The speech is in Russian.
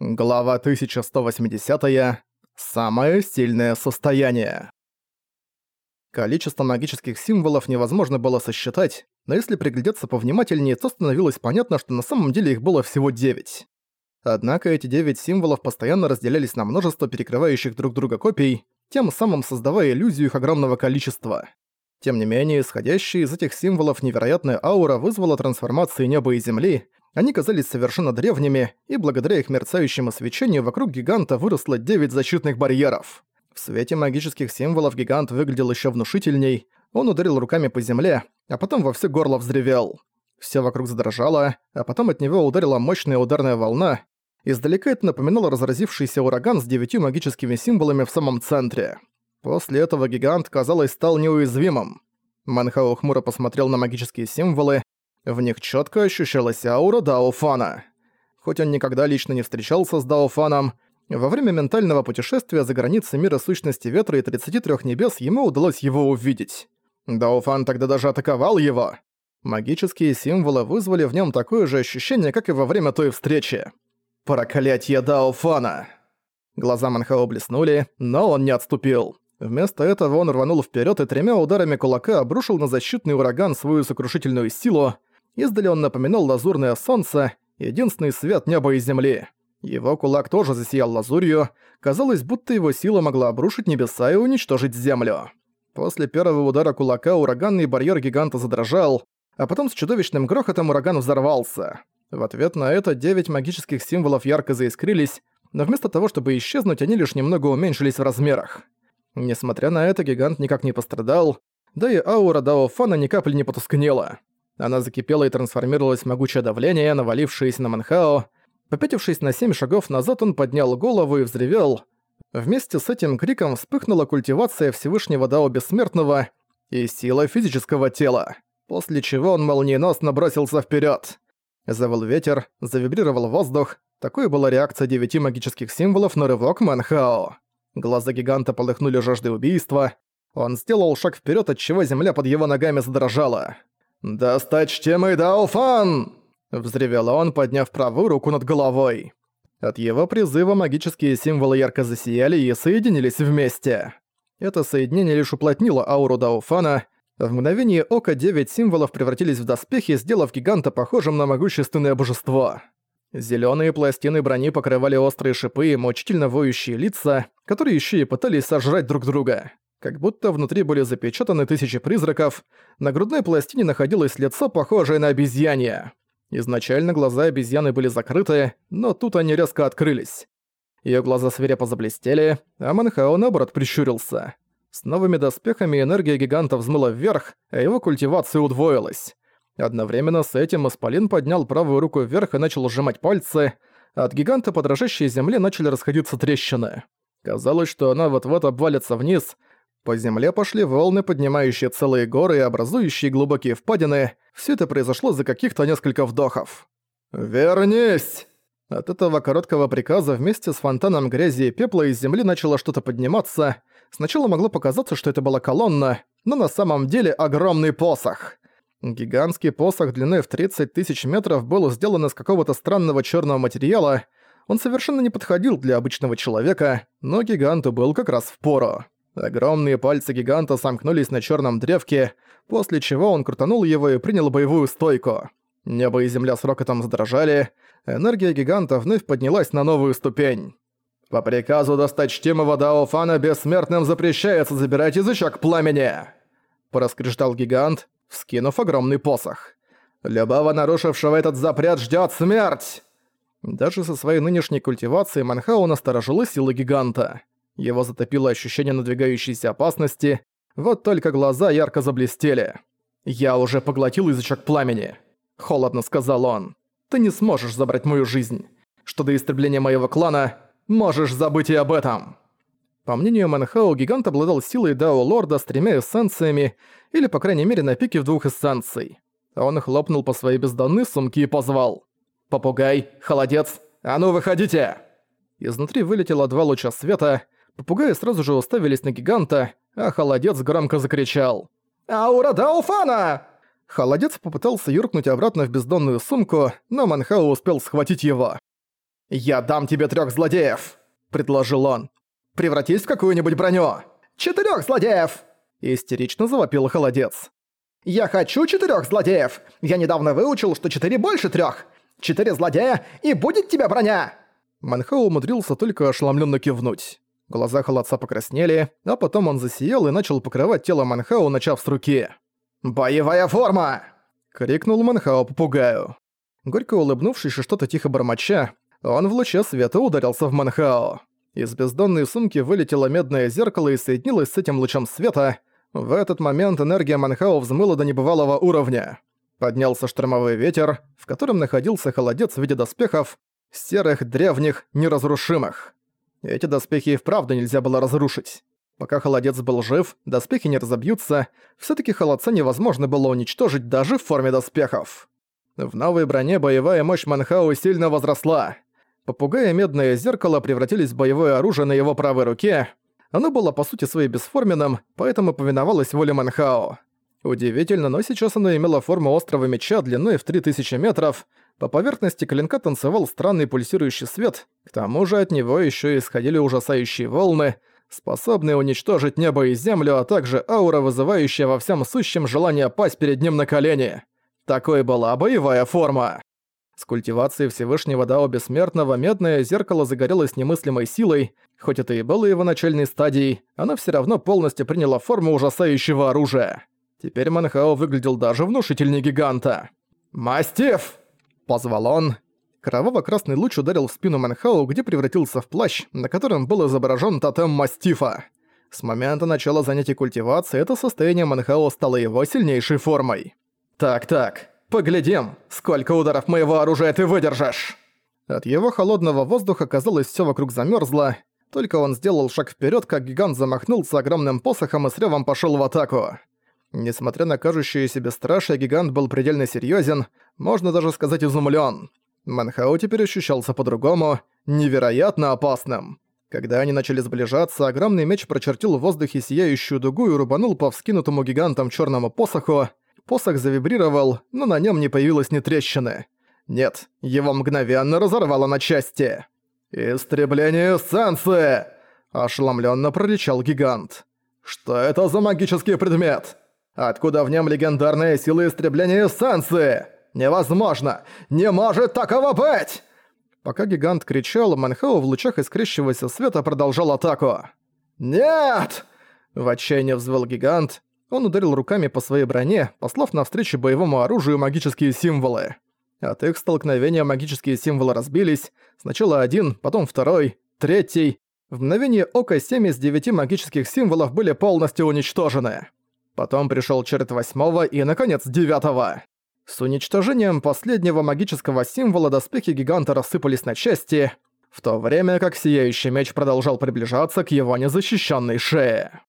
Глава 1180. -я. Самое сильное состояние. Количество магических символов невозможно было сосчитать, но если приглядеться повнимательнее, то становилось понятно, что на самом деле их было всего 9. Однако эти 9 символов постоянно разделялись на множество перекрывающих друг друга копий, тем самым создавая иллюзию их огромного количества. Тем не менее, исходящая из этих символов невероятная аура вызвала трансформации неба и земли, они казались совершенно древними, и благодаря их мерцающему свечению вокруг гиганта выросло 9 защитных барьеров. В свете магических символов гигант выглядел еще внушительней, он ударил руками по земле, а потом во все горло взревел. Все вокруг задрожало, а потом от него ударила мощная ударная волна. Издалека это напоминало разразившийся ураган с девятью магическими символами в самом центре. После этого гигант, казалось, стал неуязвимым. Манхао хмуро посмотрел на магические символы, в них четко ощущалась аура Даофана. Хоть он никогда лично не встречался с Даофаном, во время ментального путешествия за границы мира сущности ветра и 33 небес ему удалось его увидеть. Даофан тогда даже атаковал его. Магические символы вызвали в нем такое же ощущение, как и во время той встречи. «Проклятье Даофана!» Глаза Манхао блеснули, но он не отступил. Вместо этого он рванул вперед и тремя ударами кулака обрушил на защитный ураган свою сокрушительную силу, Издали он напоминал лазурное солнце, единственный свет неба и земли. Его кулак тоже засиял лазурью, казалось, будто его сила могла обрушить небеса и уничтожить землю. После первого удара кулака ураганный барьер гиганта задрожал, а потом с чудовищным грохотом ураган взорвался. В ответ на это девять магических символов ярко заискрились, но вместо того, чтобы исчезнуть, они лишь немного уменьшились в размерах. Несмотря на это, гигант никак не пострадал, да и аура Даофана ни капли не потускнела. Она закипела и трансформировалась в могучее давление, навалившееся на Манхао. Попятившись на семь шагов назад, он поднял голову и взревел. Вместе с этим криком вспыхнула культивация Всевышнего Дао Бессмертного и сила физического тела, после чего он молниеносно бросился вперед. Завыл ветер, завибрировал воздух. Такой была реакция девяти магических символов на рывок Манхао. Глаза гиганта полыхнули жаждой убийства. Он сделал шаг вперед, отчего земля под его ногами задрожала. «Досточтимый Дауфан!» — взревел он, подняв правую руку над головой. От его призыва магические символы ярко засияли и соединились вместе. Это соединение лишь уплотнило ауру Дауфана. В мгновение ока девять символов превратились в доспехи, сделав гиганта похожим на могущественное божество. Зелёные пластины брони покрывали острые шипы и мучительно воющие лица, которые ещё и пытались сожрать друг друга. Как будто внутри были запечатаны тысячи призраков, на грудной пластине находилось лицо, похожее на обезьянье. Изначально глаза обезьяны были закрыты, но тут они резко открылись. Её глаза свирепо заблестели, а Манхао наоборот прищурился. С новыми доспехами энергия гиганта взмыла вверх, а его культивация удвоилась. Одновременно с этим Исполин поднял правую руку вверх и начал сжимать пальцы, от гиганта по дрожащей земле начали расходиться трещины. Казалось, что она вот-вот обвалится вниз, по земле пошли волны, поднимающие целые горы и образующие глубокие впадины. Все это произошло за каких-то несколько вдохов. «Вернись!» От этого короткого приказа вместе с фонтаном грязи и пепла из земли начало что-то подниматься. Сначала могло показаться, что это была колонна, но на самом деле огромный посох. Гигантский посох длиной в 30 тысяч метров был сделан из какого-то странного черного материала. Он совершенно не подходил для обычного человека, но гиганту был как раз в пору. Огромные пальцы гиганта сомкнулись на черном древке, после чего он крутанул его и принял боевую стойку. Небо и земля с рокотом задрожали, энергия гиганта вновь поднялась на новую ступень. «По приказу досточтимого Даофана бессмертным запрещается забирать язычок пламени!» Проскреждал гигант, вскинув огромный посох. «Любого нарушившего этот запрет ждет смерть!» Даже со своей нынешней культивацией Манхау насторожила силы гиганта. Его затопило ощущение надвигающейся опасности, вот только глаза ярко заблестели. «Я уже поглотил язычок пламени», — холодно сказал он. «Ты не сможешь забрать мою жизнь. Что до истребления моего клана, можешь забыть и об этом». По мнению Манхау, гигант обладал силой Дао Лорда с тремя эссенциями, или, по крайней мере, на пике в двух эссенций. Он хлопнул по своей бездонной сумке и позвал. «Попугай, холодец, а ну выходите!» Изнутри вылетело два луча света — Попугаи сразу же уставились на гиганта, а холодец громко закричал. «Аура Дауфана!» Холодец попытался юркнуть обратно в бездонную сумку, но Манхау успел схватить его. «Я дам тебе трёх злодеев!» – предложил он. «Превратись в какую-нибудь броню!» «Четырёх злодеев!» – истерично завопил холодец. «Я хочу четырёх злодеев! Я недавно выучил, что четыре больше трёх! Четыре злодея, и будет тебе броня!» Манхау умудрился только ошеломленно кивнуть. Глаза холодца покраснели, а потом он засиял и начал покрывать тело Манхау, начав с руки. «Боевая форма!» — крикнул Манхау попугаю. Горько улыбнувшись и что-то тихо бормоча, он в луче света ударился в Манхао. Из бездонной сумки вылетело медное зеркало и соединилось с этим лучом света. В этот момент энергия Манхао взмыла до небывалого уровня. Поднялся штормовой ветер, в котором находился холодец в виде доспехов, серых, древних, неразрушимых. Эти доспехи и вправду нельзя было разрушить. Пока холодец был жив, доспехи не разобьются, все таки холодца невозможно было уничтожить даже в форме доспехов. В новой броне боевая мощь Манхау сильно возросла. Попугай и медное зеркало превратились в боевое оружие на его правой руке. Оно было по сути своей бесформенным, поэтому повиновалось воле Манхао. Удивительно, но сейчас оно имело форму острого меча длиной в 3000 метров, по поверхности клинка танцевал странный пульсирующий свет, к тому же от него еще исходили ужасающие волны, способные уничтожить небо и землю, а также аура, вызывающая во всем сущем желание пасть перед ним на колени. Такой была боевая форма. С культивацией Всевышнего Дао Бессмертного медное зеркало загорелось немыслимой силой, хоть это и было его начальной стадией, оно все равно полностью приняло форму ужасающего оружия. Теперь Манхао выглядел даже внушительнее гиганта. «Мастиф!» – позвал он. Кроваво-красный луч ударил в спину Манхао, где превратился в плащ, на котором был изображен тотем Мастифа. С момента начала занятий культивации это состояние Манхао стало его сильнейшей формой. «Так-так, поглядим, сколько ударов моего оружия ты выдержишь!» От его холодного воздуха, казалось, все вокруг замерзло. Только он сделал шаг вперед, как гигант замахнулся огромным посохом и с ревом пошел в атаку. Несмотря на кажущееся бесстрашие, гигант был предельно серьезен, можно даже сказать изумлен. Манхау теперь ощущался по-другому, невероятно опасным. Когда они начали сближаться, огромный меч прочертил в воздухе сияющую дугу и рубанул по вскинутому гигантом черному посоху. Посох завибрировал, но на нем не появилось ни трещины. Нет, его мгновенно разорвало на части. «Истребление эссенции!» – ошеломленно прорычал гигант. «Что это за магический предмет?» Откуда в нем легендарная сила истребления эссенции? Невозможно! Не может такого быть!» Пока гигант кричал, Манхау в лучах искрящегося света продолжал атаку. «Нет!» В отчаянии взвыл гигант. Он ударил руками по своей броне, послав навстречу боевому оружию магические символы. От их столкновения магические символы разбились. Сначала один, потом второй, третий. В мгновение ока семь из девяти магических символов были полностью уничтожены. Потом пришел черед восьмого и, наконец, девятого. С уничтожением последнего магического символа доспехи гиганта рассыпались на части, в то время как Сияющий Меч продолжал приближаться к его незащищенной шее.